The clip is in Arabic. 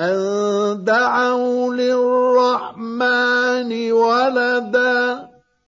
أن دعوا للرحمن ولداً.